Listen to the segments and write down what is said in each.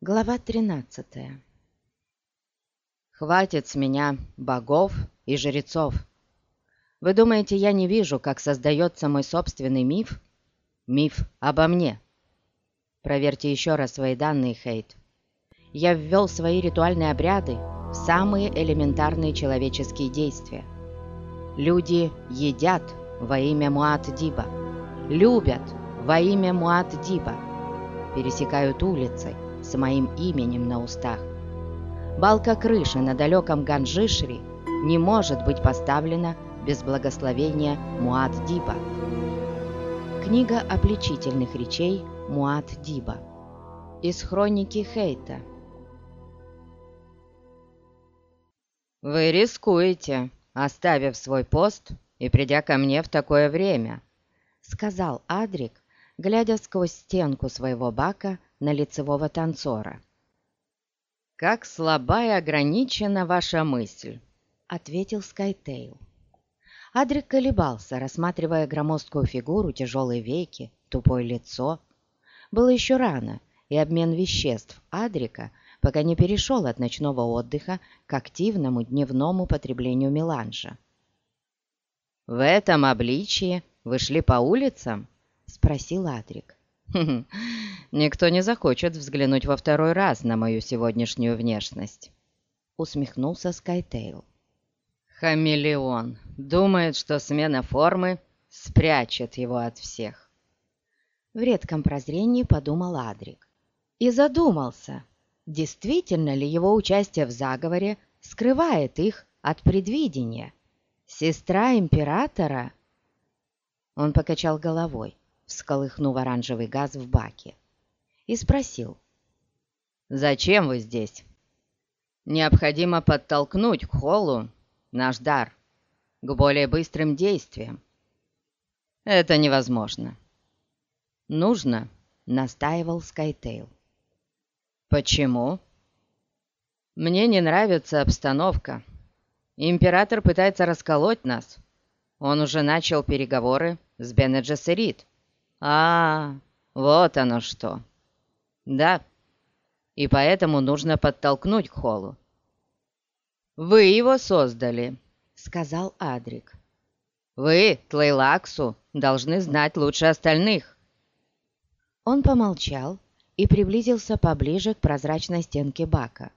Глава 13 «Хватит с меня богов и жрецов. Вы думаете, я не вижу, как создается мой собственный миф? Миф обо мне. Проверьте еще раз свои данные, Хейт. Я ввел свои ритуальные обряды в самые элементарные человеческие действия. Люди едят во имя Муат-Диба, любят во имя Муат-Диба, пересекают улицы, с моим именем на устах. Балка крыши на далеком Ганжишри не может быть поставлена без благословения Муад-Диба. Книга обличительных речей Муад-Диба из хроники Хейта. «Вы рискуете, оставив свой пост и придя ко мне в такое время», сказал Адрик, глядя сквозь стенку своего бака на лицевого танцора. «Как слаба и ограничена ваша мысль», — ответил Скайтейл. Адрик колебался, рассматривая громоздкую фигуру, тяжелые веки, тупое лицо. Было еще рано, и обмен веществ Адрика пока не перешел от ночного отдыха к активному дневному потреблению меланжа. «В этом обличии вы шли по улицам?» — спросил Адрик. «Никто не захочет взглянуть во второй раз на мою сегодняшнюю внешность», — усмехнулся Скайтейл. «Хамелеон думает, что смена формы спрячет его от всех». В редком прозрении подумал Адрик. И задумался, действительно ли его участие в заговоре скрывает их от предвидения. Сестра императора? Он покачал головой всколыхнув оранжевый газ в баке, и спросил. «Зачем вы здесь?» «Необходимо подтолкнуть к холлу наш дар, к более быстрым действиям». «Это невозможно». «Нужно», — настаивал Скайтейл. «Почему?» «Мне не нравится обстановка. Император пытается расколоть нас. Он уже начал переговоры с Бенеджесерит. А, вот оно что. Да, и поэтому нужно подтолкнуть к холу. «Вы его создали», — сказал Адрик. «Вы, Тлейлаксу, должны знать лучше остальных». Он помолчал и приблизился поближе к прозрачной стенке бака.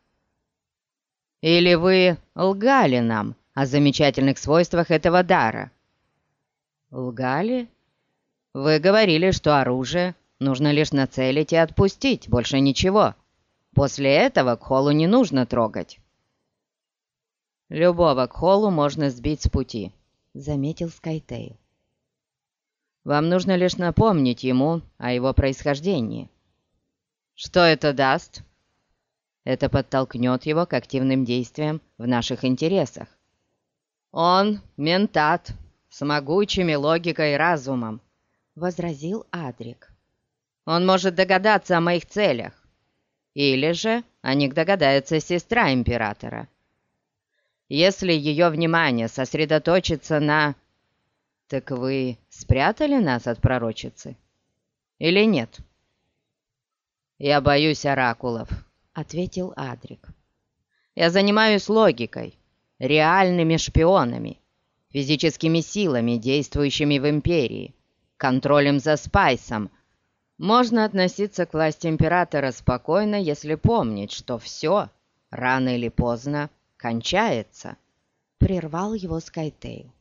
«Или вы лгали нам о замечательных свойствах этого дара?» «Лгали?» Вы говорили, что оружие нужно лишь нацелить и отпустить, больше ничего. После этого к холу не нужно трогать. Любого к холу можно сбить с пути, заметил Скайтейл. Вам нужно лишь напомнить ему о его происхождении. Что это даст? Это подтолкнет его к активным действиям в наших интересах. Он ментат с могучими логикой и разумом, — возразил Адрик. «Он может догадаться о моих целях. Или же о них догадается сестра императора. Если ее внимание сосредоточится на... Так вы спрятали нас от пророчицы? Или нет?» «Я боюсь оракулов», — ответил Адрик. «Я занимаюсь логикой, реальными шпионами, физическими силами, действующими в Империи» контролем за Спайсом. Можно относиться к власти императора спокойно, если помнить, что все, рано или поздно, кончается. Прервал его Скайтейл.